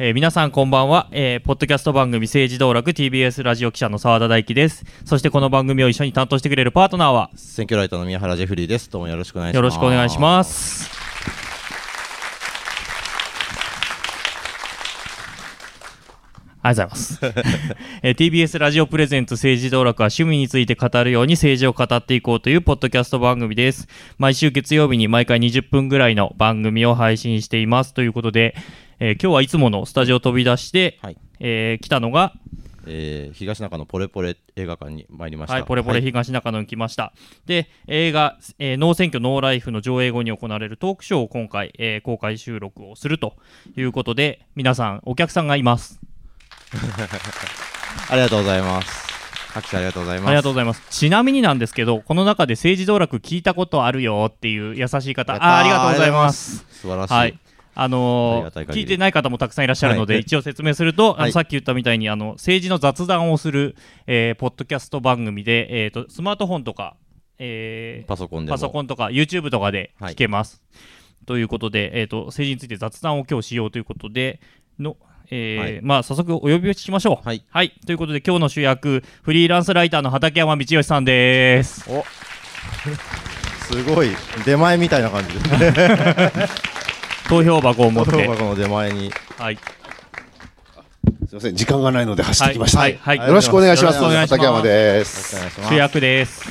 えー皆さんこんばんは、えーポッドキャスト番組政治道楽 TBS ラジオ記者の澤田大樹ですそしてこの番組を一緒に担当してくれるパートナーは選挙ライターの宮原ジェフリーです。どうもよろしくお願いします。よろしくお願いしま。すありがとうございます、えー TBS ラジオプレゼンツ政治道楽は趣味について語るように政治を語っていこうというポッドキャスト番組です毎週月曜日に毎回20分ぐらいの番組を配信していますということで、えー今日はいつものスタジオを飛び出して、はい。えー来たのがえー、東中のポレポレ映画館に参りました。はい、ポレポレ東中野に来ました。で、映画、えーノー選挙ノーライフの上映後に行われるトークショーを今回、えー公開収録をするということで、皆さん、お客さんがいます。ありがとうございます。拍手ありがとうございます。ありがとうございます。ちなみになんですけど、この中で政治道楽聞いたことあるよっていう優しい方、あありがとうございます。素晴らしい。はい。あの聞いてない方もたくさんいらっしゃるので、はい一応説明すると、あのはいさっき言ったみたいにあの政治の雑談をする、えーポッドキャスト番組で、えー、とスマートフォンとか、えーパソコン。パソコンとか YouTube とかで聞けます。ということで、えー、と政治について雑談を今日しようということでの、えーはいまあ、早速お呼びしましょう。はい。ということで今日の主役フリーランスライターの畠山道義さんです。お すごい。出前みたいな感じです。投票箱を持って、箱の出前に。はい、すみません、時間がないので走ってきました。はいはいはいよろしくお願いします。よろしくお願いします畠山です。主役です。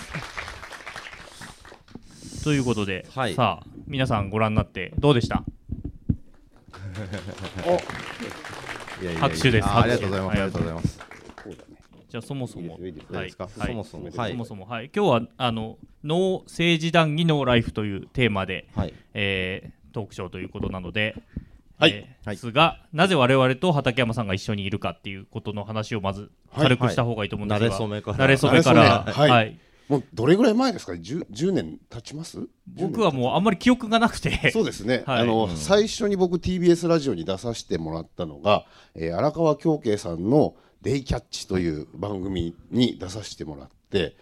ということで、はいさあ皆さんご覧になってどうでした？拍手ですあありがとうございます。ありがとうございます。じゃあそもそも、いいはいそもそも。はいはいそも。そも、はい、今日はあのノー政治談義ノーライフというテーマで、はい。えートークショーということなので、はいですが、なぜ我々と畠山さんが一緒にいるかっていうことの話をまず軽くした方がいいと思うんですが、慣れ初めから。慣れ初めから、はいもうどれぐらい前ですか？十十年経ちます？僕はもうあんまり記憶がなくて、そうですね。はいあの、うん最初に僕 TBS ラジオに出させてもらったのが、えー荒川京慶さんのデイキャッチという番組に出させてもらって、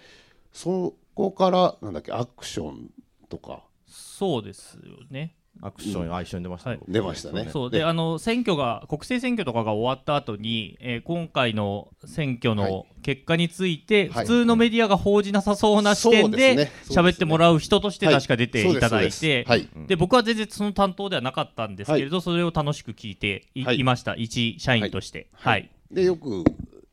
そこからなんだっけアクションとかそうですよね。アクション、あ、一緒に出ましたね。出ましたね。そう。であの選挙が国政選挙とかが終わった後に、えー今回の選挙はい。の結果について、はい。普通のメディアが報じなさそうな視点でそうですね。そうですね喋ってもらう人としてはい。確か出ていただいてで僕は全然その担当ではなかったんですけれど、それを楽しく聞いてい,、はい。ました。一社員として。はい。でよく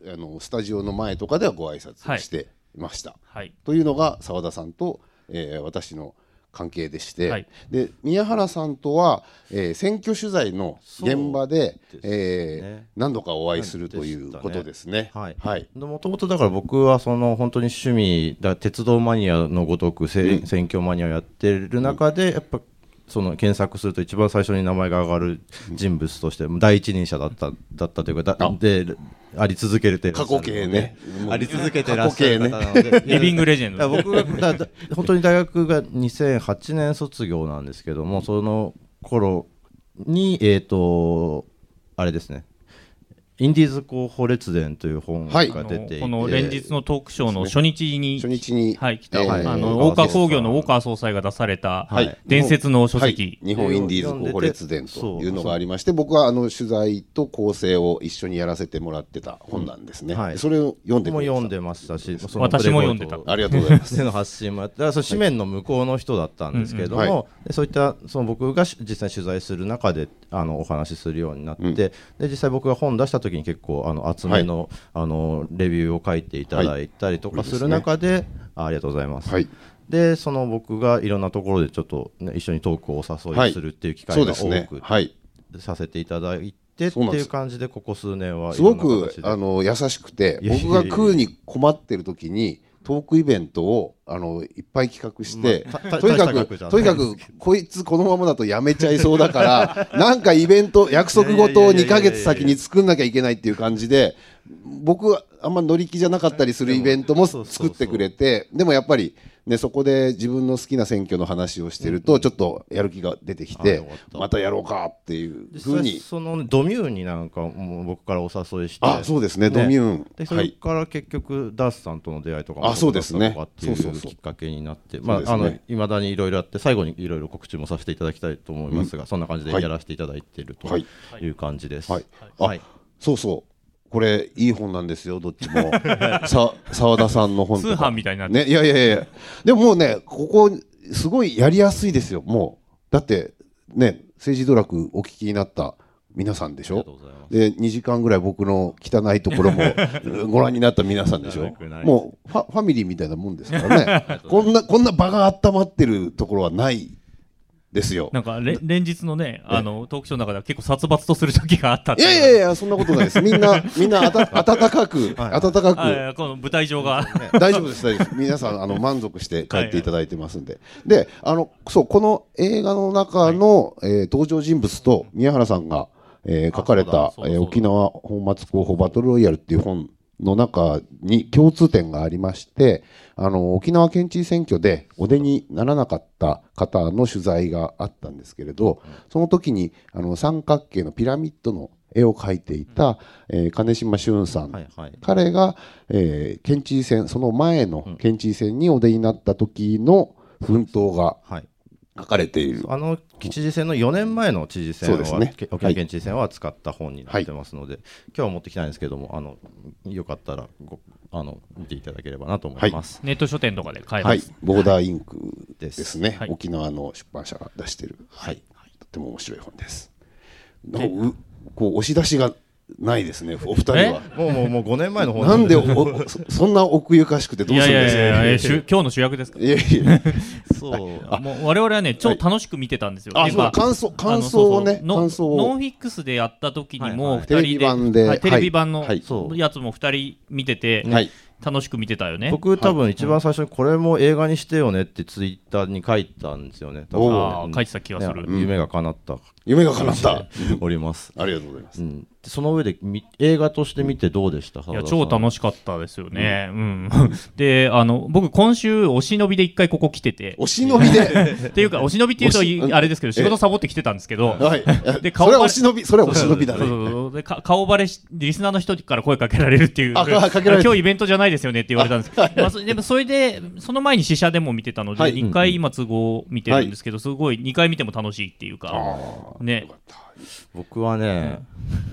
あのスタジオの前とかではご挨拶していました。はい。というのが澤田さんと、えー私の関係でして、はい。で宮原さんとは、えー選挙取材の現場でですえーね何度かお会いするということですね。はい。はい。もともとだから僕はその本当に趣味だ鉄道マニアのごとくせ、うん。選挙マニアをやってる中でやっぱその検索すると一番最初に名前が上がる人物として第一人者だっただったというかであり続けてる。過去形ね。あり続けてらっしゃる方なので。リビングレジェンド。僕がだだ本当に大学が2008年卒業なんですけどもその頃にえっ、とあれですねインディーズ候補列伝という本がはい。出ていて、この連日のトークショーの初日に、初日に、はい、来た、えーあの大川大川工業の大川総裁が出された、はい。伝説の書籍、はい。日本インディーズ候補列伝というのがありまして僕はあの取材と構成を一緒にやらせてもらってた本なんですね、うんはい。それを読んで僕も読んでましたし、私も読んでた。ありがとうございます。での発信もやって、だからその紙面の向こうの人だったんですけれども、うんうん。はでそういったその僕がし実際取材する中であのお話しするようになって、うん。で実際僕が本出した時に結構あの厚めの,、あのレビューを書いていただいたりとかする中で、あありがとうございます。はい。でその僕がいろんなところでちょっと、ね、一緒にトークをお誘いするっていう機会が多くはい。させていただいてっていう感じでここ数年はいすごくあの優しくて僕が食うに困ってる時にトークイベントをあのいっぱい企画して、まあたとにかくとにかくこいつこのままだとやめちゃいそうだからなんかイベント約束事を2ヶ月先に作んなきゃいけないっていう感じで僕はあんま乗り気じゃなかったりするイベントも作ってくれてでもやっぱりでそこで自分の好きな選挙の話をしてるとちょっとやる気が出てきあてまたやろうかっていうふうに。そのねドミューンになんかもう僕からお誘いしてあそうですねドミューン。でそれはい。から結局ダースさんとの出会いとかもあそうですね。そうそうきっかけになってまあね。あの未だにいろいろあって最後にいろいろ告知もさせていただきたいと思いますが、そんな感じではいやらせていただいているとはい。い。う感じです。はい。はい。あそうそう。これいい本なんですよどっちも。さ澤田さんの本とか。通販みたいになってねいやいやいや。でももうねここすごいやりやすいですよもう。だってね政治ドラクお聞きになった皆さんでしょ？で2時間ぐらい僕の汚いところも ご覧になった皆さんでしょ？もうファファミリーみたいなもんですからね。こんなこんな場が温まってるところはないですよ。なんかれ連日のねあのトークショーの中では結構殺伐とする時があったっていやいやいやそんなことないです。みんなみんなあた温かく はい。温かく。この舞台上が。大丈夫です大丈夫です。皆さんあの満足して帰っていただいてますんで、であのそうこの映画の中の、えー登場人物と宮原さんが、えー書かれたえー沖縄本末候補バトルロイヤル」っていう本の中に共通点がありましてあの沖縄県知事選挙でお出にならなかった方の取材があったんですけれどその時にあの三角形のピラミッドの絵を描いていた、えー金島俊さんはいはい。彼が、えー県知事選その前の県知事選にお出になった時の奮闘がはい。書かれている、あの知事選の4年前の知事選は、そうですね。け沖縄県知事選は使った本になってますので、今日は持ってきたいんですけども、あのよかったらごあの見ていただければなと思います。ネット書店とかで買えはい。ます、、ボーダーインクでですすね、はい。沖縄の出版社が出してる、はい、とても面白い本です。なんかうこう押し出しがないですね、お二人は。もうもうもう5年前の本なんでおおそそんな奥ゆかしくてどいうやいやいするんですか？やいやしゅ今日の主役ですか？いやいや。そう。もう我々はね超楽しく見てたんですよ、あ、そうだ感想感想をねあのそうそう。感想をノノンフィックスでやった時にもはいはい。2人で,、テレビ版ではいテレビ版のやつも2人見てて、はい。楽しく見てたよね。僕多分一番最初にこれも映画にしてよねってツイッターに書いたんですよね。書いてた気がする、ね夢が叶った夢が叶った。おります。ありがとうございます。うん、でその上でみ映画として見てどうでした？いや超楽しかったですよね。うん。で、あの、僕今週お忍びで一回ここ来てて、お忍びで。っていうかお忍びっていうとあれですけど、仕事サボって来てたんですけど、はい。でそれはお忍び、それはお忍びだそうね。そうそうでか顔バレしリスナーの人から声かけられるっていう。あかかけられる。今日イベントじゃないですよねって言われたんですまあ、そでもそれでその前に試写でも見てたので、はい。2回今都合見てるんですけど、すごい2回見ても楽しいっていうかね。僕はね、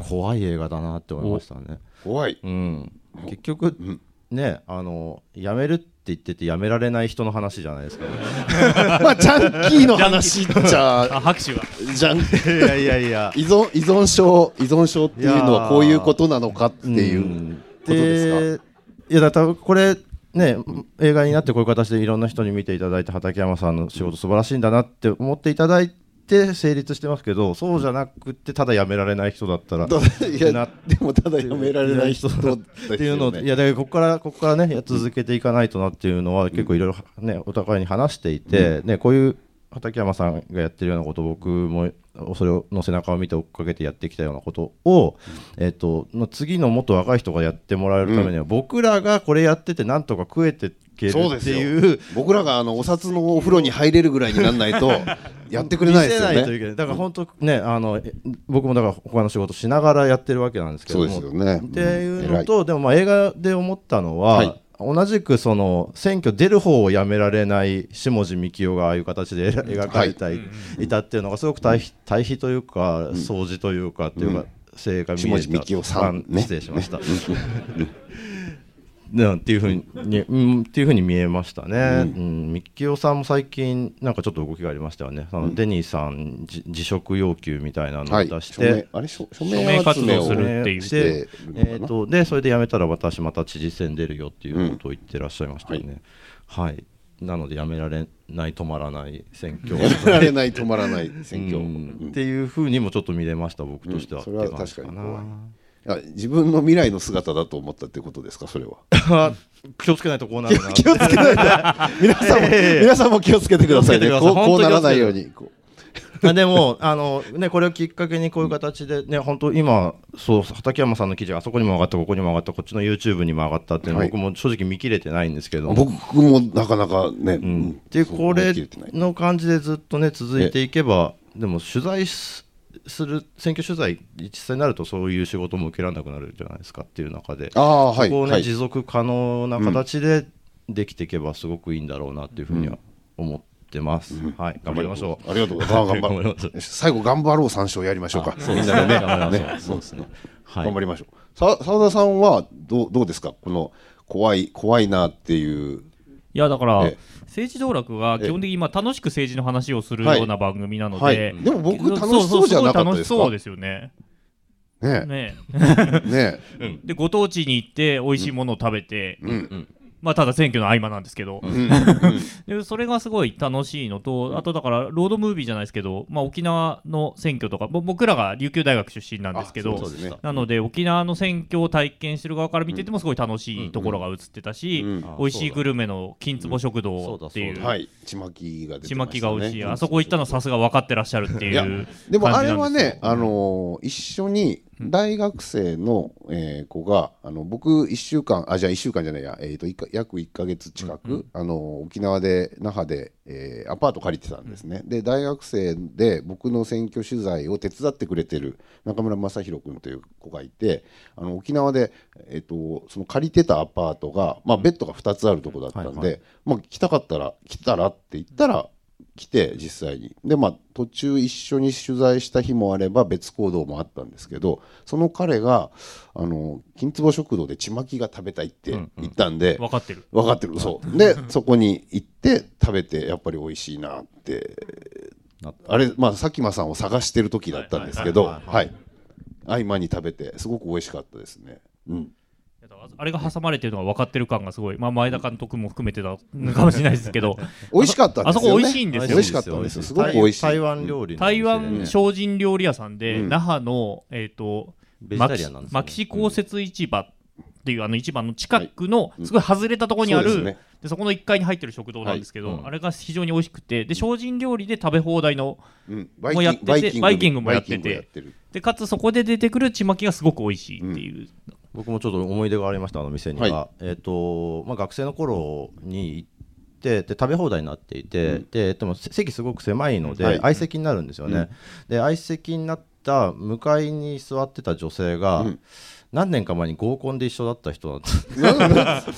怖い映画だなって思いましたね。怖い。うん、結局、ねあのやめるって言っててやめられない人の話じゃないですか、ね。まあ、ジャンキーの話っちゃ、あ拍手がジャン、いやいやいや。依存、依存症、依存症っていうのはこういうことなのかっていううんことですか？いやだからこれね映画になってこういう形でいろんな人に見ていただいて畠山さんの仕事素晴らしいんだなって思っていただいて成立してますけどそうじゃなくてただやめられない人だったらただ いやなでもただやめられない人ですよね。っていうのをいやだからここからここからねや続けていかないとなっていうのは結構いろいろねお互いに話していて、ねこういう畠山さんがやってるようなこと僕もそれをの背中を見て追っかけてやってきたようなことを、えっとの次のもっと若い人がやってもらえるためには、僕らがこれやっててなんとか食えていけるっそうですよ。ていう。僕らがあのお札のお風呂に入れるぐらいにならないと やってくれないですよね。だから本当ねあのえ僕もだから他の仕事しながらやってるわけなんですけども。そうですよね。っていうのと、でもまあ映画で思ったのは、はい。同じくその選挙出る方をやめられない下地幹雄がああいう形で描描かれてい,、たっていうのがすごく対比対比というか掃除というかっていうか、正解見えた。下地幹雄さんね。失礼しました。ねっていうふうに、うん、っていうふうに見えましたね。うん、ミッキオさんも最近なんかちょっと動きがありましたよね。あのデニーさんじ辞職要求みたいなのはい。を出して、あれ署名名活動するっていうしてえー、とでそれで辞めたら私また知事選出るよっていうことを言ってらっしゃいましたよね。はい、なので辞められない止まらない選挙。やめられない止まらない選挙。うん。っていうふうにもちょっと見れました僕としては、うん。それは確かに怖い自分の未来の姿だと思ったってことですか？それは。気をつけないとこうなるな。気をつけないと。皆さんも皆さんも気をつけてくださいね。こうこうならないように。あでもあの、ね、これをきっかけにこういう形で、ね、本当今そう畠山さんの記事があそこにも上がったここにも上がったこっちの YouTube にも上がったっていうのは、はい。僕も正直見切れてないんですけど。僕もなかなかね、ううん。ん、でこれの感じでずっとね続いていけばでも取材すする選挙取材実際になるとそういう仕事も受けられなくなるじゃないですかっていう中でああはいそこをね、はい持続可能な形でできていけばすごくいいんだろうなっていうふうには思ってます、はい頑張りましょうありがとうございます。頑張りましょろう。最後頑張ろう三章やりましょうか。そうでね。頑張りましょうねそうですねはい頑張りましょう。さ澤田さんはどうどうですか？この怖い怖いなっていう。いやだからええ。政治道楽は基本的にまあ楽しく政治の話をするはい。ような番組なので、はい。でも僕楽しそうじゃなかったですか？そうそうすごい楽しそうですよね。ねねね でご当地に行って美味しいものを食べて、うんまあただ選挙の合間なんですけど、うん。でそれがすごい楽しいのとあとだからロードムービーじゃないですけど、まあ、沖縄の選挙とかぼ僕らが琉球大学出身なんですけどあそうですね。なので沖縄の選挙を体験してる側から見ててもすごい楽しいところが映ってたし、うん。あ美味しいグルメの金壺食堂っていう。はい。ちまきが出てちまましたね。きが美味しい、あそこ行ったのさすが分かってらっしゃるっていやいうでもあれは感じなんですよ。ね、あのー一緒に大学生の、えー子があの僕1週間あじゃあ1週間じゃないや、えー、と約1か月近く、あのー沖縄で那覇で、えーアパート借りてたんですね、で大学生で僕の選挙取材を手伝ってくれてる中村正弘君という子がいてあの沖縄で、えー、とその借りてたアパートが、まあ、ベッドが2つあるとこだったんで、まあ、来たかったら来たらって言ったら来て実際に。でまあ途中一緒に取材した日もあれば別行動もあったんですけどその彼があの金壺食堂でちまきが食べたいって言ったんで、分かってる。分かってる。そう。でそこに行って食べてやっぱり美味しいなってなあれまあ佐喜眞さんを探してる時だったんですけどはい。合間に食べてすごく美味しかったですね。うんあれが挟まれてるのが分かってる感がすごい、まあ、前田監督も含めてだのかもしれないですけど。美味しかったんですよね。あそこ美味しいんですよ。美味しかったんですよ。すごく美味しい。台湾料理台湾ね精進料理屋さんで、うん。那覇の、えー、とベジタリアンなんですよね。牧師公設市場っていうあの市場の近くのすごい外れたところにある、そうですね。でそこの1階に入ってる食堂なんですけど、はい。うん。あれが非常に美味しくてで精進料理で食べ放題のうん。もうやっててバイキング。もやってて。でかつそこで出てくるちまきがすごく美味しいっていう、僕もちょっと思い出がありましたあの店には、はえっ、とまあ学生の頃に行ってで食べ放題になっていて、ででもせ席すごく狭いので、はい。相席になるんですよね、で相席になった向かいに座ってた女性が、うん。何年か前に合コンで一緒だった人だった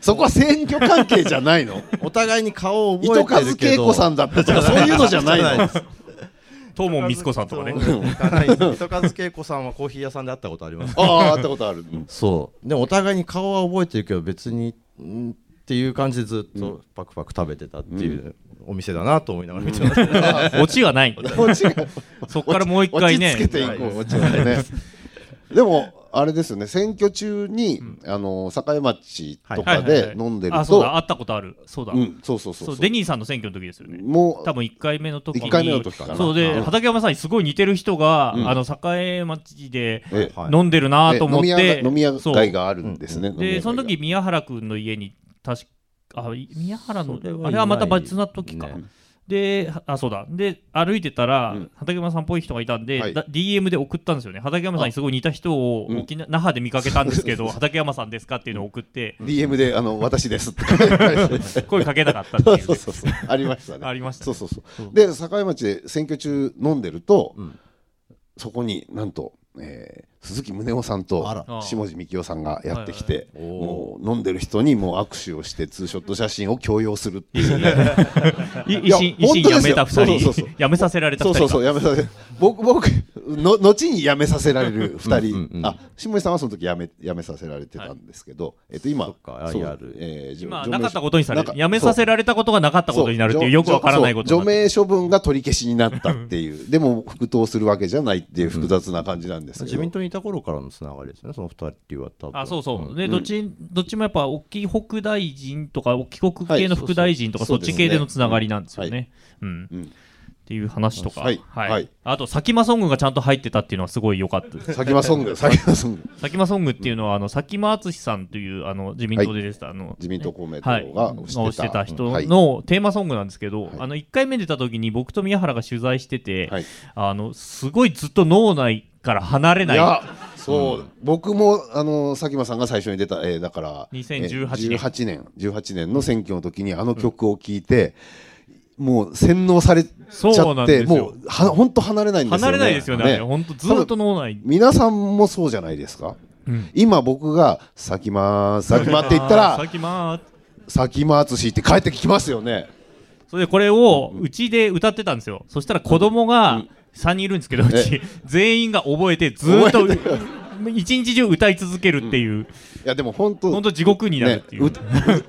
そこは選挙関係じゃないの？お互いに顔を糸覚えてる数けど恵子さんだったそういうのじゃないの？東門光子さんとかね。行かないです糸数恵子さんはコーヒー屋さんで会ったことあります。ああ会ったことある、うん。そう。でもお互いに顔は覚えてるけど別にんっていう感じでずっとパクパク食べてたっていうお店だなと思いながら見てました、オチがない。こっちがそっからもう一回ね。落ち着けていこう、落ち着けてね でもあれですよね。選挙中に、あの境町とかはいはいはいで飲んでると、あそうだ。会ったことある。そうだ、うん、そうそうそうそう。デニーさんの選挙の時ですよね。もう多分1回目の時に。一回目の時かな。そうで、うん畠山さんにすごい似てる人が、うん。あの栄町で飲んでるなと思って、え飲み屋街があるんですね、でその時宮原君の家に確かあ宮原のそれはいあれはまた別な時か、ねであそうだ。で歩いてたら、うん。畠山さんっぽい人がいたんで、はい。だ DM で送ったんですよね。畠山さんにすごい似た人をうん。沖縄那覇で見かけたんですけど 畠山さんですかっていうのを送って、DM であの私ですって。声かけなかったっていうそうそうそうありましたね。ありましたそうそうそう。そうで境町で選挙中飲んでると、うん。そこになんと、えー鈴木宗男さんと下地幹雄さんがやってきて、はいはいもう飲んでる人にもう握手をしてツーショット写真を強要するっていう。ねい維いや。めた2人本当ですよ。そうそうそう辞めさせられた2人そうそうそうやめさせ僕僕の後に辞めさせられる2人、うんあ下地さんはその時辞め辞めさせられてたんですけど、えっと今えーじょまあ除名なかったことにされなんかる辞めさせられたことがなかったことになるっていうよくわからないこと除名処分が取り消しになったっていう。でも復党するわけじゃないっていう複雑な感じなんですけど、自民党にいた頃からのつながりですよねその二人は多分。あそうそう、ん。でどっちどっちもやっぱ大きい北大臣とか帰国系の副大臣とかはいそうそうそっち系でのつながりなんですよね。うん。うんっていう話とか、はい。はい。あと、サキマソングがちゃんと入ってたっていうのはすごい良かったです。佐喜眞ソング。佐喜眞ソング。サキマソングっていうのは、あの佐喜真敦さんというあの自民党で出てた、あの自民党公明党はい、がが推してた人はい。のテーマソングなんですけど、はい。あの1回目出た時に僕と宮原が取材してて、はい。あのすごいずっと脳内から離れない。いやそう、僕もあの佐喜眞さんが最初に出た、えーだから2018年。えー18年18年の選挙の時にあの曲を聴いて、もう洗脳されちゃってもうは本当離れないんですよね。離れないですよね、本当ずっと脳内。皆さんもそうじゃないですか、うん。今僕が「佐喜眞佐喜眞」って言ったら佐喜真「佐喜眞淳」って帰ってきますよね。それでこれをうちで歌ってたんですよ、そしたら子供が3人いるんですけど、うち。全員が覚えてずーっと覚一日中歌い続けるっていう、いやでも本当本当地獄になるっていう、ね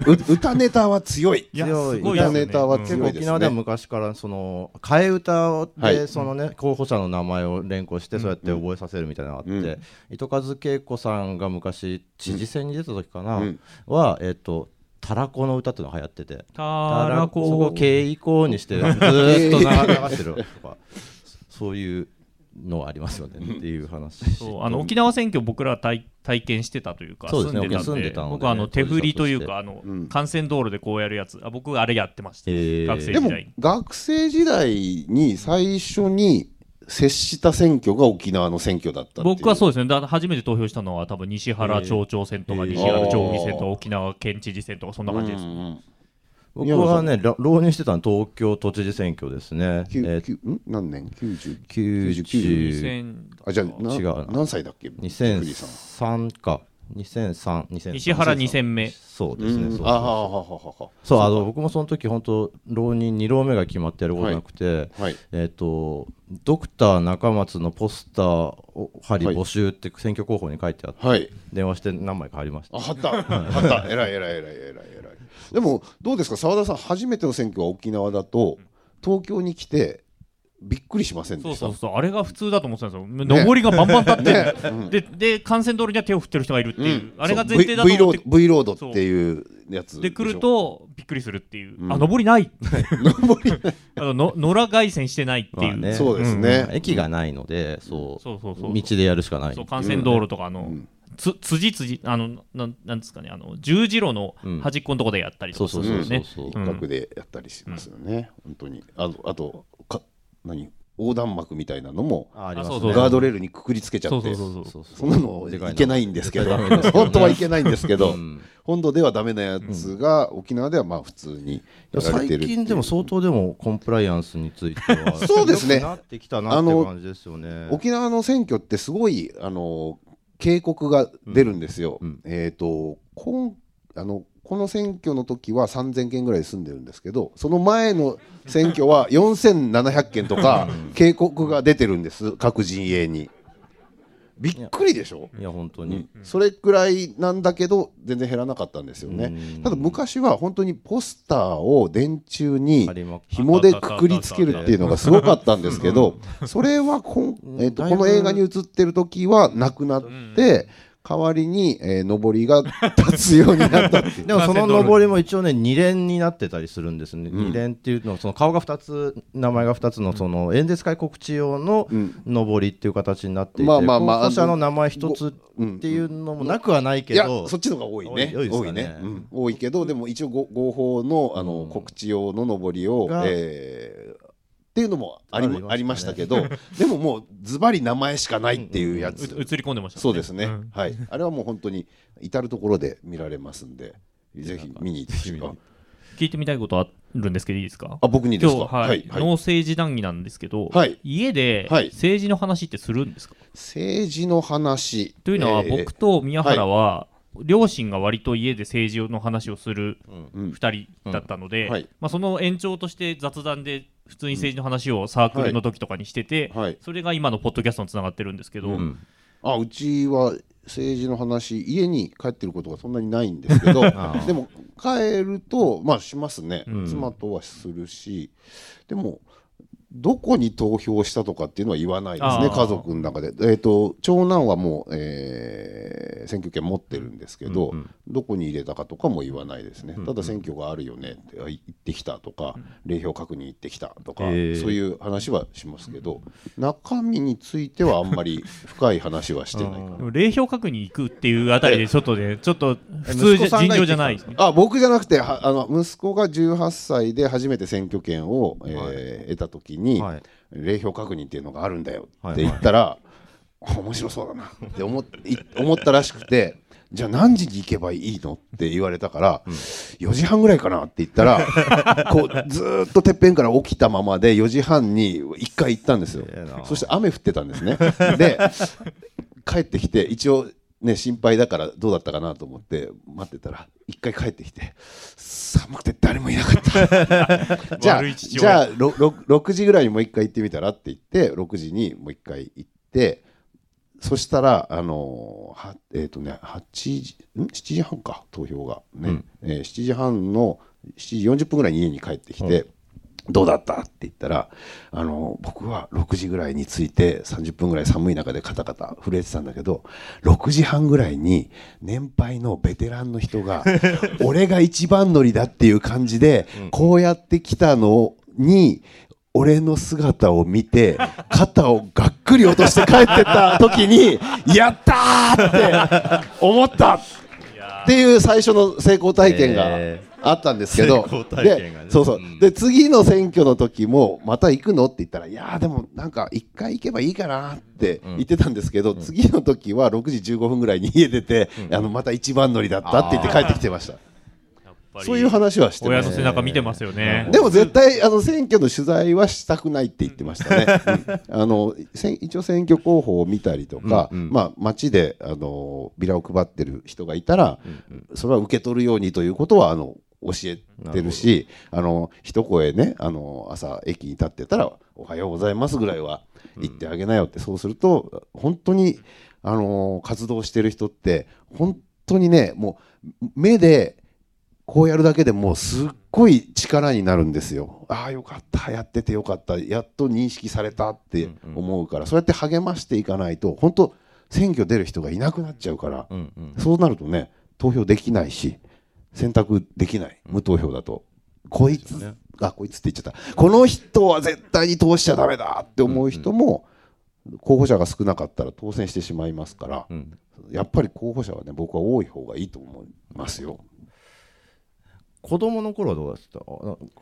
うう歌ネタは強い。いや強い。すごいですよね。歌ネタは強いですね。沖縄では昔からその替え歌はい。でそのね候補者の名前を連呼してそうやって覚えさせるみたいなのがあうん。って糸数恵子さんが昔知事選に出た時かなうん。はえっとたらこの歌っていうのが流行ってて。たらそここを敬意項にして ずーっと流流してるとかそういうのありますよねっていう話そうあの沖縄選挙僕ら体体験してたというか住んでたんで僕はあの手振りというかあの、うん。幹線道路でこうやるやつあ僕あれやってました、えー。学生でも時代学生時代に最初に接した選挙が沖縄の選挙だった僕はそうですね。だ初めて投票したのは多分西原町長選とかえー。西原町議選とか沖縄県知事選とかそんな感じです、うんうん僕はねら浪人してたの東京都知事選挙ですね。えーきゅん？何年？90 90 2000あじゃあな違う。な何歳だっけ？栗さん2003か2003 2003西原2戦目。そうですね、そうそううんあははははは。そうあの僕もその時本当浪人2浪目が決まってやることなくて、はい。えっ、とドクター中松のポスターを貼りはい。募集って選挙候補に書いてあって、はい。電話して何枚か貼りました。あ貼った。貼った。偉い。偉い偉い偉い偉いでもどうですか澤田さん初めての選挙は沖縄だと東京に来てびっくりしませんそうでした？そうそうあれが普通だと思ってたんですよ、上りがバンバン立ってね。る、でで幹線道路には手を振ってる人がいるっていう、うん。あれが前提だと V, ロ思ってード V ロードっていうやつで来るとびっくりするっていう、うん。あ上りない。上り。あのの野良凱旋してないっていう、まあね。そうですね、駅がないのでそう。そうそうそう道でやるしかないそう幹線道路とかあの、んつ辻辻あのなんなんですかねあの十字路のうん。端っこのとこでやったりとかそうそうそうそう。ね。そう一角でやったりしますよね、本当に。あとあとか何？横断幕みたいなのもガードレールにくくりつけちゃって。そうそうそうそう。そうそうそんな。のいけないんですけど。本当はいけないんですけど、うん。本土ではダメなやつが沖縄ではまあ普通にやられ最てるっていう。近でも相当でもコンプライアンスについてはそうですね。なってきたな感じですよね。沖縄の選挙ってすごいあの警告が出るんですよ。うんうんえっ、とこんあのこの選挙の時は3000件ぐらい住んでるんですけどその前の選挙は4700件とか警告が出てるんです各陣営に。びっくりでしょ、いや本当に、それくらいなんだけど全然減らなかったんですよね。うん。ただ昔は本当にポスターを電柱に紐でくくりつけるっていうのがすごかったんですけどそれはこん、えっとこの映画に映ってる時はなくなって代わりに、えー上りが立つようになったっていう。でもその上りも一応ね二連になってたりするんですね、うん。二連っていうのはその顔が2つ名前が2つのその演説会告知用のうん。上りっていう形になっていて、まあまあまあ候補者の名前1つうんっていうのもなくはないけいやど、そっちの方が多いね。多い多いです多いかねねうん。多いけどでも一応ご合法のあの、うん。告知用の上りを、がえーっていうのもありありましたけど でももうズバリ名前しかないっていうやつ、う映り込んでましたそうですね、ん。はい。あれはもう本当に至る所で見られますんでぜひ見に行ってほし聞いてみたいことあるんですけどいいですかあ僕にです今日、かはい。はいはい。農政治談義なんですけど、はい。家ではい。政治の話ってするんですか、政治の話。というのは、えー。僕と宮原は、両親が割と家で政治の話をするうん。2人だったので、まあ、その延長として雑談で普通に政治の話をサークルの時とかにしてて、はい。それが今のポッドキャストにつながってるんですけど、うん。あうちは政治の話家に帰ってることがそんなにないんですけど でも帰るとまあしますね、うん。妻とはするし。でもどこに投票したとかっていうのは言わないですね家族の中で、えー、と長男はもう、えー選挙権持ってるんですけど、うんうんどこに入れたかとかも言わないですね、うんただ選挙があるよねってあ行ってきたとか、礼票確認行ってきたとか、そういう話はしますけど中身についてはあんまり深い話はしてないかな。でも礼票確認行くっていうあたりでちょっとねちょっと普通じゃ尋常じゃない。あ僕じゃなくてはあの息子が18歳で初めて選挙権を、えー得た時に、はい。礼票確認っていうのがあるんだよって言ったら、面白そうだなって思っい思ったらしくてじゃあ何時に行けばいいのって言われたから、4時半ぐらいかなって言ったら こうずーっとてっぺんから起きたままで4時半に1回行ったんですよ。そして雨降ってたんですね。で帰ってきて一応ね心配だからどうだったかなと思って待ってたら1回帰ってきて寒くて誰もいなかった。じゃあじゃあろろ 6, 時ぐらいにもう1回行ってみたらって言って6時にもう1回行ってそしたらあのーはえっ、とね8時ん？7時半か投票が。ね、うん。えー7時半の7時40分ぐらいに家に帰ってきて、どうだった？って言ったら、あの、僕は6時ぐらいに着いて30分ぐらい寒い中でカタカタ震えてたんだけど、6時半ぐらいに年配のベテランの人が、俺が一番乗りだっていう感じで、こうやって来たのに、俺の姿を見て、肩をがっくり落として帰ってった時に、やったーって思った。っていう最初の成功体験がえあったんですけど、でそうそう、うん。で次の選挙の時もまた行くのって言ったらいやーでもなんか一回行けばいいかなって言ってたんですけど、次の時は6時15分ぐらいに家出て、あのまた一番乗りだったって言って帰ってきてましたそういう話はしてま親の背中見てますよね。でも絶対あの選挙の取材はしたくないって言ってましたね。うん。あの一応選挙候補を見たりとか、うん。うん。まあ街であのビラを配ってる人がいたら、それは受け取るようにということはあの教えてるし、あの一声ねあの朝駅に立ってたらおはようございますぐらいは言ってあげなよって、そうすると本当にあの活動してる人って本当にねもう目でこうやるだけでもうすっごい力になるんですよ。ああよかった。やっててよかった。やっと認識されたって思うから、そうやって励ましていかないと本当選挙出る人がいなくなっちゃうから、うんうん。そうなるとね投票できないし選択できない。無投票だと、こいつ、あこいつって言っちゃった。この人は絶対に通しちゃダメだ。って思う人も、候補者が少なかったら当選してしまいますから、うん。やっぱり候補者はね僕は多い方がいいと思いますよ。子供の頃はどうでした？あ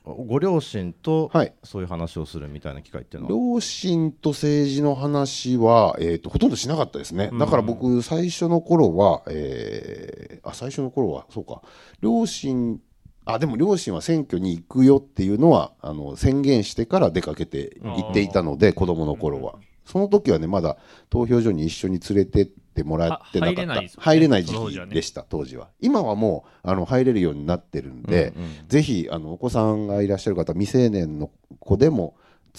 ご両親とはい。そういう話をするみたいな機会っていうのは？両親と政治の話は、えー、とほとんどしなかったですね、だから僕最初の頃は、えーあ最初の頃はそうか。両親あでも両親は選挙に行くよっていうのはあの宣言してから出かけて行っていたので子供の頃は。その時はねまだ投票所に一緒に連れてってもらってなかった。ね。入れない時期でした当時は。今はもうあの入れるようになってるんで、ぜひあのお子さんがいらっしゃる方未成年の子でも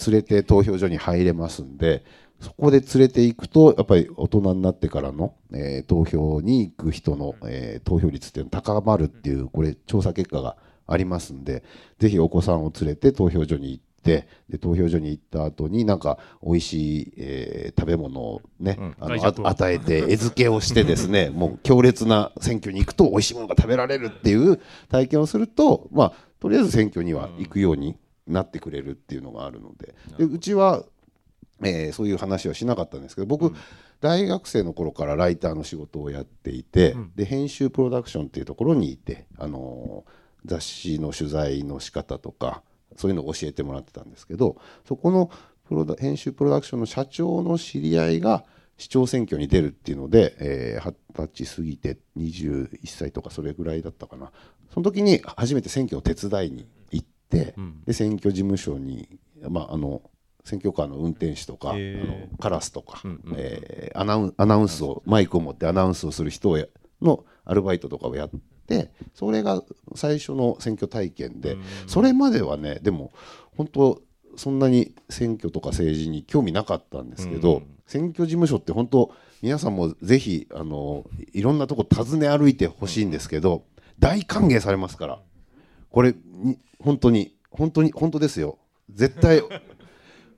連れて投票所に入れますんでそこで連れていくとやっぱり大人になってからの、えー投票に行く人の、えー投票率っていうのが高まるっていうこれ調査結果がありますんでぜひお子さんを連れて投票所に行ってで投票所に行った後になんか美味しい、えー食べ物をね、あの外食をあ与えて餌付けをしてですね もう強烈な選挙に行くと美味しいものが食べられるっていう体験をするとまあとりあえず選挙には行くようになってくれるっていうのがあるので。でうちは、えーそういう話はしなかったんですけど僕、大学生の頃からライターの仕事をやっていて、で編集プロダクションっていうところにいて、あのー雑誌の取材の仕方とかそういうのを教えてもらってたんですけどそこのプロダ編集プロダクションの社長の知り合いが市長選挙に出るっていうので、えー二十歳過ぎて21歳とかそれぐらいだったかな。その時に初めて選挙を手伝いに行って、で選挙事務所に、まあ、あの選挙カーの運転手とか、あのカラスとか、えーアナウンアナウンスをマイクを持ってアナウンスをする人をやのアルバイトとかをやってそれが最初の選挙体験で、それまではねでも本当そんなに選挙とか政治に興味なかったんですけど、選挙事務所って本当皆さんもぜひあのいろんなとこ訪ね歩いてほしいんですけど、大歓迎されますから。これに本当に本当に本当ですよ。絶対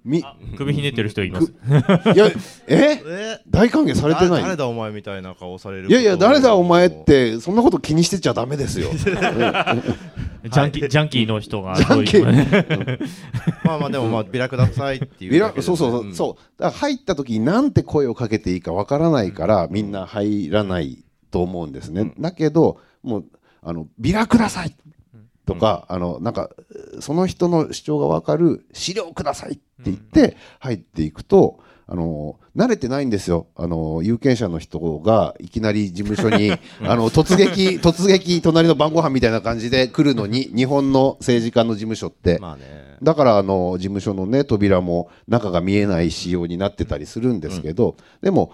みい首ひねってる人います。やえ？え？大歓迎されてない？誰だお前みたいな顔されるいやいや誰だお前ってそんなこと気にしてちゃダメですよ。ジャンキージャンキーの人がジャンキー。まあまあでもまあビラくださいっていうビラそうそうそう、そう。だから入った時になんて声をかけていいかわからないから、みんな入らないと思うんですね、だけどもうあのビラくださいとか、あのなんかその人の主張がわかる資料くださいって言って入っていくと、あの慣れてないんですよ。あの有権者の人がいきなり事務所に あの突撃突撃隣の晩ご飯みたいな感じで来るのに 日本の政治家の事務所って、まあね。だからあの事務所のね扉も中が見えない仕様になってたりするんですけど、でも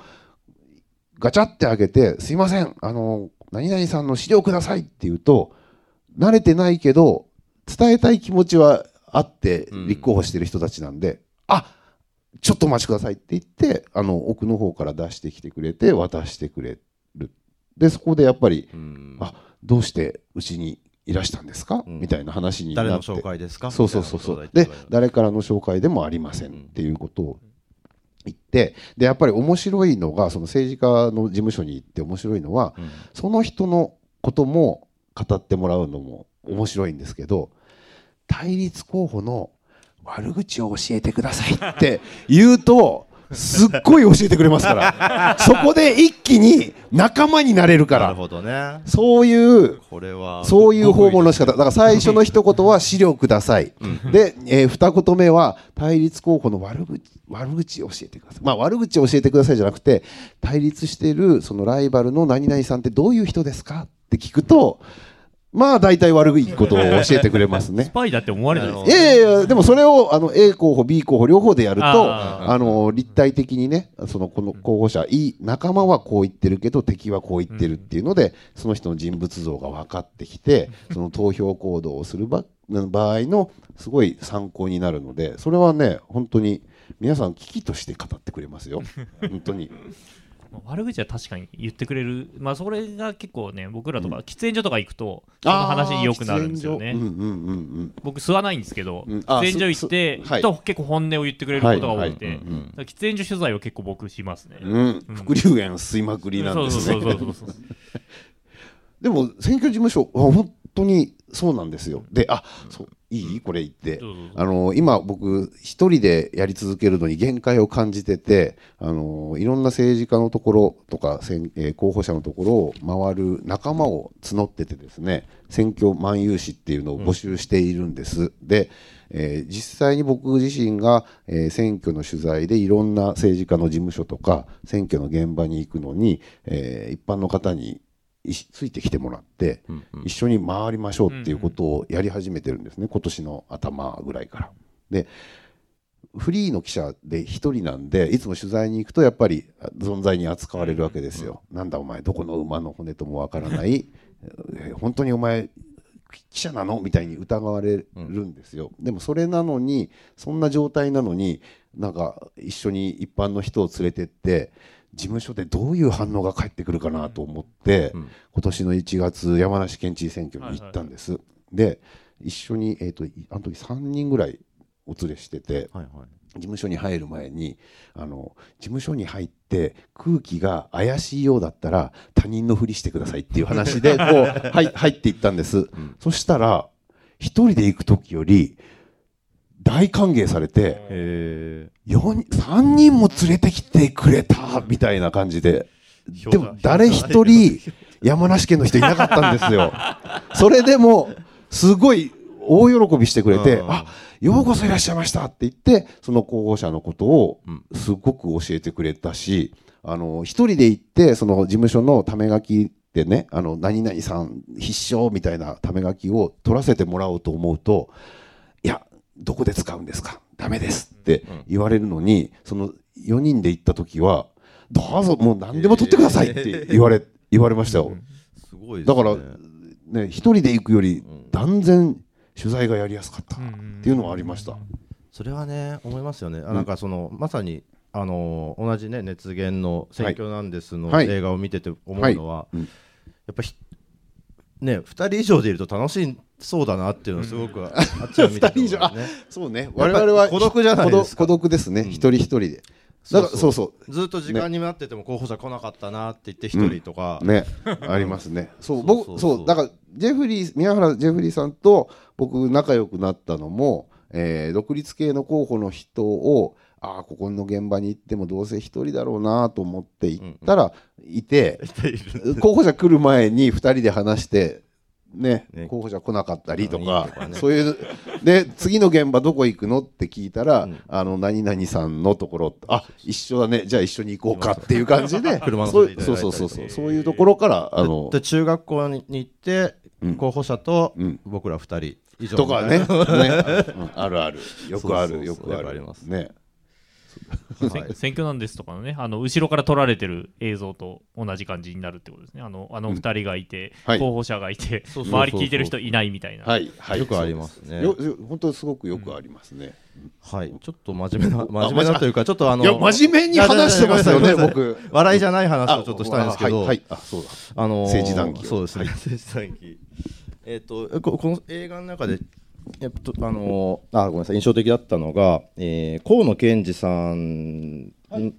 ガチャって開けて「すいません。あの何々さんの資料ください」って言うと慣れてないけど伝えたい気持ちはあってうん。立候補してる人たちなんで「あちょっとお待ちください」って言ってあの奥の方から出してきてくれて渡してくれる。でそこでやっぱりうん。あどうしてうちにいらしたんですか、うん。みたいな話になって。誰の紹介ですか？そうそうそうそう。で誰からの紹介でもありませんっていうことを言ってでやっぱり面白いのがその政治家の事務所に行って面白いのはうん。その人のことも語ってもらうのも面白いんですけど対立候補の悪口を教えてくださいって 言うとすっごい教えてくれますから。そこで一気に仲間になれるから。なるほどね。そういうこれは。そういう訪問の仕方。だから最初の一言は資料ください、で、えー二言目は対立候補の悪口悪口を教えてください。まあ悪口を教えてくださいじゃなくて対立しているそのライバルの何々さんってどういう人ですかって聞くとまあ大体悪いことを 教えてくれますね。スパイだって思われない。いやでもそれをあの A 候補 B 候補両方でやるとああの立体的にねそのこの候補者いい仲間はこう言ってるけど敵はこう言ってるっていうのでその人の人物像が分かってきてその投票行動をする場場合のすごい参考になるのでそれはね本当に皆さん危機として語ってくれますよ。本当に。まあ悪口は確かに言ってくれる。まあそれが結構ね僕らとか喫煙所とか行くとその話によくなるんですよね。うんうんうんうん僕吸わないんですけど、喫煙所行ってはい。と結構本音を言ってくれることが多くて、はいはいだから喫煙所取材を結構僕しますね、うん、副流煙吸いまくりなんですね。でも選挙事務所は本当にそうなんですよ。で、あ、そういい？これ言って。あの今僕一人でやり続けるのに限界を感じてて、あのいろんな政治家のところとか選、えー候補者のところを回る仲間を募っててですね、選挙万有誌っていうのを募集しているんです。で、えー実際に僕自身が、えー選挙の取材でいろんな政治家の事務所とか選挙の現場に行くのに、えー一般の方にいついてきてもらって、一緒に回りましょうっていうことをやり始めてるんですね、今年の頭ぐらいから。でフリーの記者で一人なんでいつも取材に行くとやっぱり存在に扱われるわけですよ。なんだお前どこの馬の骨ともわからない、えー本当にお前記者なの？みたいに疑われるんですよ、でもそれなのにそんな状態なのになんか一緒に一般の人を連れてって事務所でどういう反応が返ってくるかなと思って、今年の1月山梨県知事選挙に行ったんです、で一緒に、えー、といあの時3人ぐらいお連れしてて、はいはい。事務所に入る前にあの事務所に入って空気が怪しいようだったら他人のふりしてくださいっていう話でこう、はい、入っていったんです、そしたら一人で行く時より大歓迎されてへ4 3人も連れてきてくれたみたいな感じで。でも誰一人山梨県の人いなかったんですよ。それでもすごい大喜びしてくれてうん。あようこそいらっしゃいましたって言ってその候補者のことをすごく教えてくれたしあの一人で行ってその事務所のため書きでねあの何々さん必勝みたいなため書きを取らせてもらおうと思うとどこで使うんですか？ダメですって言われるのに、その4人で行った時はどうぞもう何でも取ってくださいって言われ言われましたよ、ーすごいですね。だからね一人で行くより断然取材がやりやすかったっていうのはありました、それはね思いますよね、あなんかそのまさにあの同じね熱源の選挙なんですのはい。映画を見てて思うのは、うん。やっぱひね2人以上でいると楽しいそうだなっていうのはすごくあっちは見てて二人以上。あねそうね。我々は孤独じゃないですか。孤独ですね、うん一人一人で。だからそうそう。ずっと時間になってても候補者来なかったなって言って一人とか、ね、ありますね。そう、そう僕、そうそう。そう、だから、ジェフリー、宮原ジェフリーさんと僕仲良くなったのも、えー独立系の候補の人を、ああ、ここの現場に行ってもどうせ一人だろうなと思って行ったら、いて、候補者来る前に二人で話して、ね、ね。候補者来なかったりとかそういうで次の現場どこ行くのって聞いたら、うん。あの何々さんのところあ一緒だね。じゃあ一緒に行こうかっていう感じで。そうそうそうそうそういうところからあので中学校に行って、うん。候補者とうん。僕ら二人以上。とかね。ね、うん。あるある。よくあるよくある。よくあります。ね選選挙なんですとかのねあの後ろから撮られてる映像と同じ感じになるってことですね。あのあの2人がいて、はい。候補者がいて周り聞いてる人いないみたいな、はい。はい。よくありますね。本当にすごくよくありますね、はい。ちょっと真面目な真面目なというかちょっとあのいや真面目に話してますよね僕。笑いじゃない話をちょっとしたいんですけど、あはいはい。あそうだ。あのー政治談義を。そうですね、政治談義。えっ、とここの映画の中でえっとあのーあごめんなさい。印象的だったのが、えー河野健二さん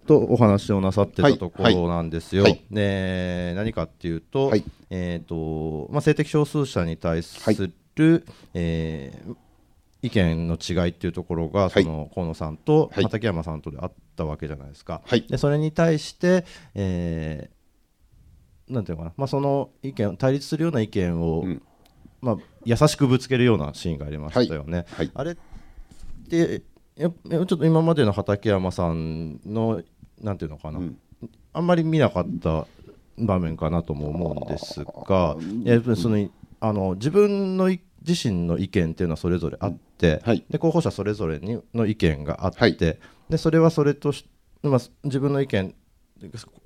とお話をなさってたところなんですよ。はい。はいで何かっていうと,、はい。えっ、とまあ性的少数者に対する、えー意見の違いっていうところが、はい。その河野さんとはい。畠山さんとであったわけじゃないですか。はい。でそれに対して、えーなんていうのかな、まあ、その意見対立するような意見を、うん。まあ、優しくぶつけるようなシーンがありましたよね。はい。あれってややちょっと今までの畠山さんのなんていうのかな、うん。あんまり見なかった場面かなとも思うんですが、やっぱりそのあの自分のい自身の意見っていうのはそれぞれあって、はい。で候補者それぞれにの意見があって、はい。でそれはそれとし、まあ、自分の意見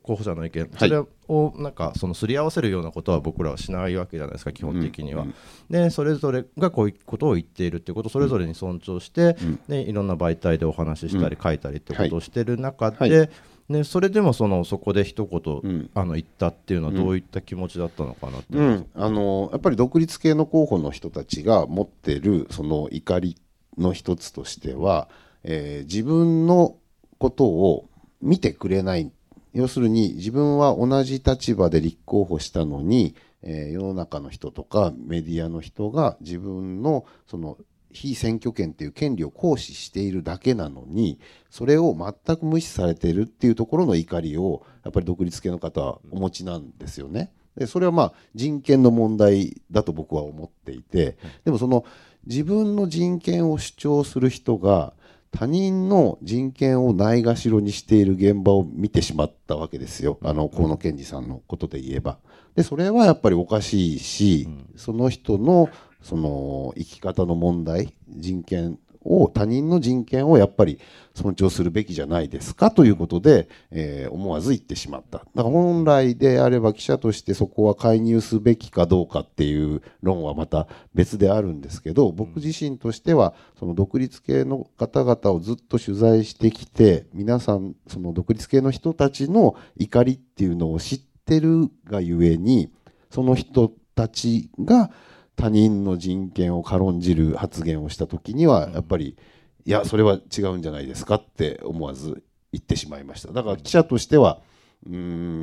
候補者の意見、それをなんかそのすり合わせるようなことは僕らはしないわけじゃないですか基本的には。うん。でそれぞれがこういうことを言っているっていうことをそれぞれに尊重して、うんでいろんな媒体でお話ししたり書いたりってことをしてる中で、はい。ね、それでもそのそこで一言、うん。あの言ったっていうのはどういった気持ちだったのかなって、うん、あのやっぱり独立系の候補の人たちが持ってるその怒りの一つとしては、えー自分のことを見てくれない要するに自分は同じ立場で立候補したのに、えー世の中の人とかメディアの人が自分のその非選挙権っていう権利を行使しているだけなのにそれを全く無視されているっていうところの怒りをやっぱり独立系の方はお持ちなんですよね。でそれはまあ人権の問題だと僕は思っていてでもその自分の人権を主張する人が他人の人権をないがしろにしている現場を見てしまったわけですよ。あの河野健二さんのことで言えば。でそれはやっぱりおかしいし、その人のその生き方の問題人権を他人の人権をやっぱり尊重するべきじゃないですかということで、えー思わず言ってしまった。だから本来であれば記者としてそこは介入すべきかどうかっていう論はまた別であるんですけど僕自身としてはその独立系の方々をずっと取材してきて皆さんその独立系の人たちの怒りっていうのを知ってるがゆえにその人たちが他人の人権を軽んじる発言をした時にはやっぱり、いやそれは違うんじゃないですかって思わず言ってしまいました。だから記者としてはうー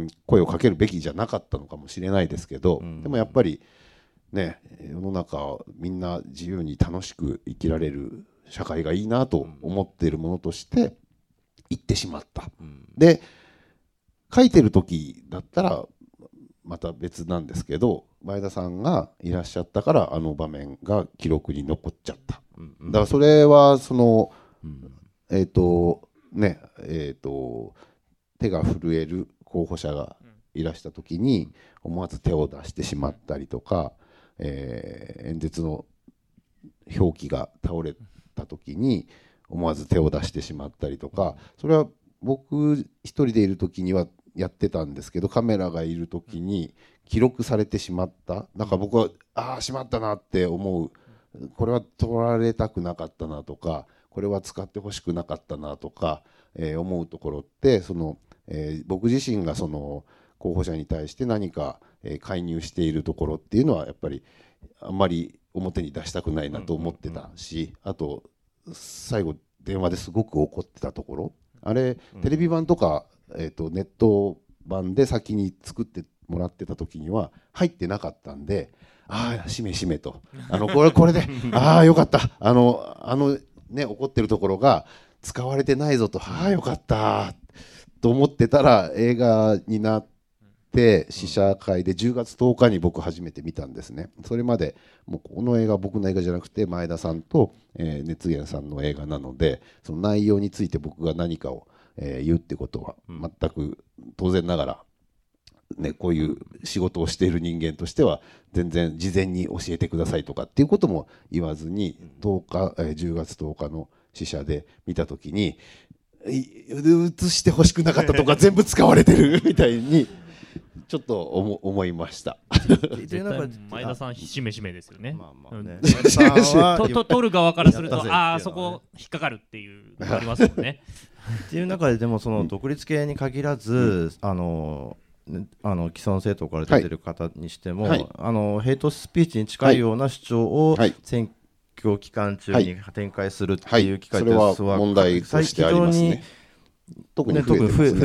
ん声をかけるべきじゃなかったのかもしれないですけど、ん。でもやっぱりね世の中はみんな自由に楽しく生きられる社会がいいなと思っているものとして言ってしまった。で書いてる時だったらまた別なんですけど前田さんがいらっしゃったからあの場面が記録に残っちゃった。だからそれはその、えっ、とねえっ、と手が震える候補者がいらした時に思わず手を出してしまったりとか、えー演説の表記が倒れた時に思わず手を出してしまったりとかそれは僕一人でいる時にはやってたんですけどカメラがいる時に記録されてしまった。だから僕はああしまったなって思う。これは取られたくなかったなとかこれは使ってほしくなかったなとか、えー思うところってその、えー僕自身がその候補者に対して何か、えー介入しているところっていうのはやっぱりあんまり表に出したくないなと思ってたし、あと最後電話ですごく怒ってたところ。あれテレビ版とか、えー、とネット版で先に作ってもらってた時には入ってなかったんでああしめしめと。あのこれこれで ああよかった。あのあのね怒ってるところが使われてないぞとああよかったと思ってたら映画になって試写会で10月10日に僕初めて見たんですね。それまでもうこの映画僕の映画じゃなくて前田さんと、えー、熱源さんの映画なのでその内容について僕が何かを、えー、言うってことは全く当然ながらね、こういう仕事をしている人間としては全然事前に教えてくださいとかっていうことも言わずに10日、えー、10月10日の試写で見た時に映してほしくなかったとか全部使われてるみたいにちょっと思思いました。前田さんしめしめですよね。まあまあね。とと取る側からするとああそこ引っかかるっていうありますよね。っていう中ででもその独立系に限らず、あのあの既存政党から出てる方にしても、はい、あのヘイトスピーチに近いような主張を選挙期間中に展開するっていう機会って、はい、それは問題としてありますね。特に増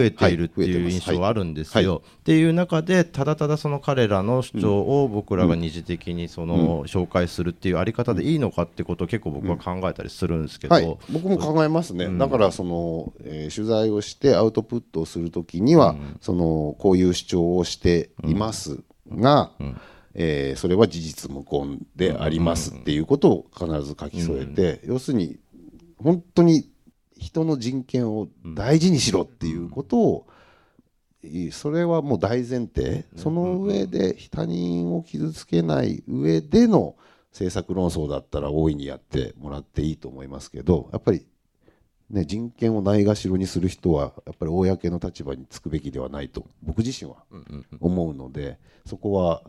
えているっていう印象はあるんですよ。はい、っていう中でただただその彼らの主張を僕らが二次的にその紹介するっていうあり方でいいのかってことを結構僕は考えたりするんですけど、はい、僕も考えますね、うん、だからその、えー、取材をしてアウトプットをするときには、うん、そのこういう主張をしていますが、うん、えー、それは事実無根でありますっていうことを必ず書き添えて、要するに本当に人の人権を大事にしろっていうことを、それはもう大前提、その上で他人を傷つけない上での政策論争だったら大いにやってもらっていいと思いますけどやっぱり、ね、人権をないがしろにする人はやっぱり公の立場につくべきではないと僕自身は思うのでそこは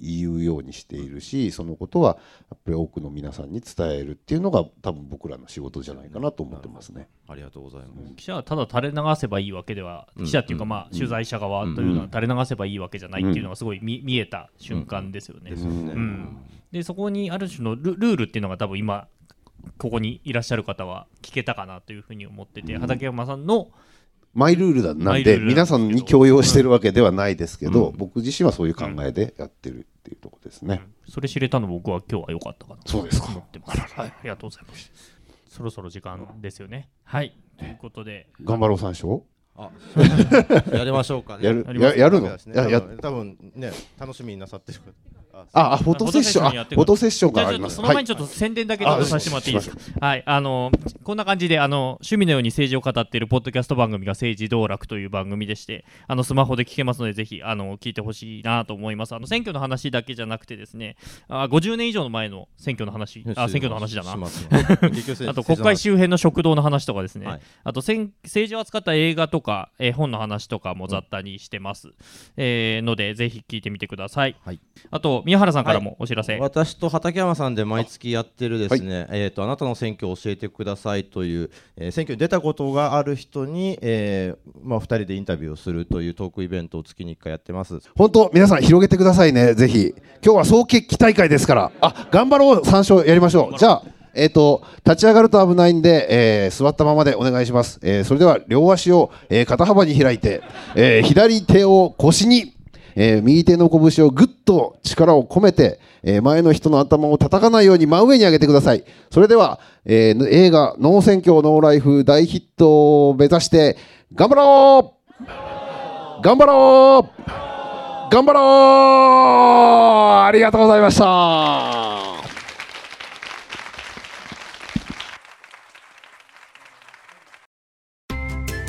言うようにしているしそのことはやっぱり多くの皆さんに伝えるっていうのが多分僕らの仕事じゃないかなと思ってますね。ありがとうございます。記者はただ垂れ流せばいいわけでは、記者っていうかまあ取材者側というのは垂れ流せばいいわけじゃないっていうのがすごい見見えた瞬間ですよね。でそこにある種のルルールっていうのが多分今ここにいらっしゃる方は聞けたかなというふうに思ってて、畠山さんのマイルールだなんで皆さんに強要してるわけではないですけど、うん、僕自身はそういう考えでやってるっていうところですね、うん、それ知れたの僕は今日は良かったかな。そうですか。思ってます、はい、ありがとうございますそろそろ時間ですよね。はい。ということで。頑張ろう三章あやりましょうかね。やる？ややるの、ね、やや多分ね楽しみになさってるあ、フォトセッション、フォトセッションがあります。その前にちょっと宣伝だけさせてもらっていいですか？はい、あのこんな感じであの趣味のように政治を語っているポッドキャスト番組が政治道楽という番組でして、あのスマホで聞けますのでぜひあの聞いてほしいなと思います。あの選挙の話だけじゃなくてですね、あ50年以上の前の選挙の話、あ選挙の話だな。あと国会周辺の食堂の話とかですね、はい、あと政治を扱った映画とか、えー、本の話とかも雑多にしてます。うん、えー、のでぜひ聞いてみてください。はい、あと宮原さんからもお知らせ、はい、私と畠山さんで毎月やってるですね、はい、えーと、あなたの選挙を教えてくださいという、えー、選挙に出たことがある人に、えーまあ、2人でインタビューをするというトークイベントを月に1回やってます。本当皆さん広げてくださいね。ぜひ。今日は総決起大会ですから。あ頑張ろう参照やりましょう。じゃあえーと、立ち上がると危ないんで、えー、座ったままでお願いします、えー、それでは両足を、えー、肩幅に開いて、え左手を腰にえー、右手の拳をぐっと力を込めて、えー、前の人の頭を叩かないように真上に上げてください。それでは、えー、映画、ノー選挙ノーライフ大ヒットを目指して、頑張ろう！頑張ろう！頑張ろう！ありがとうございました！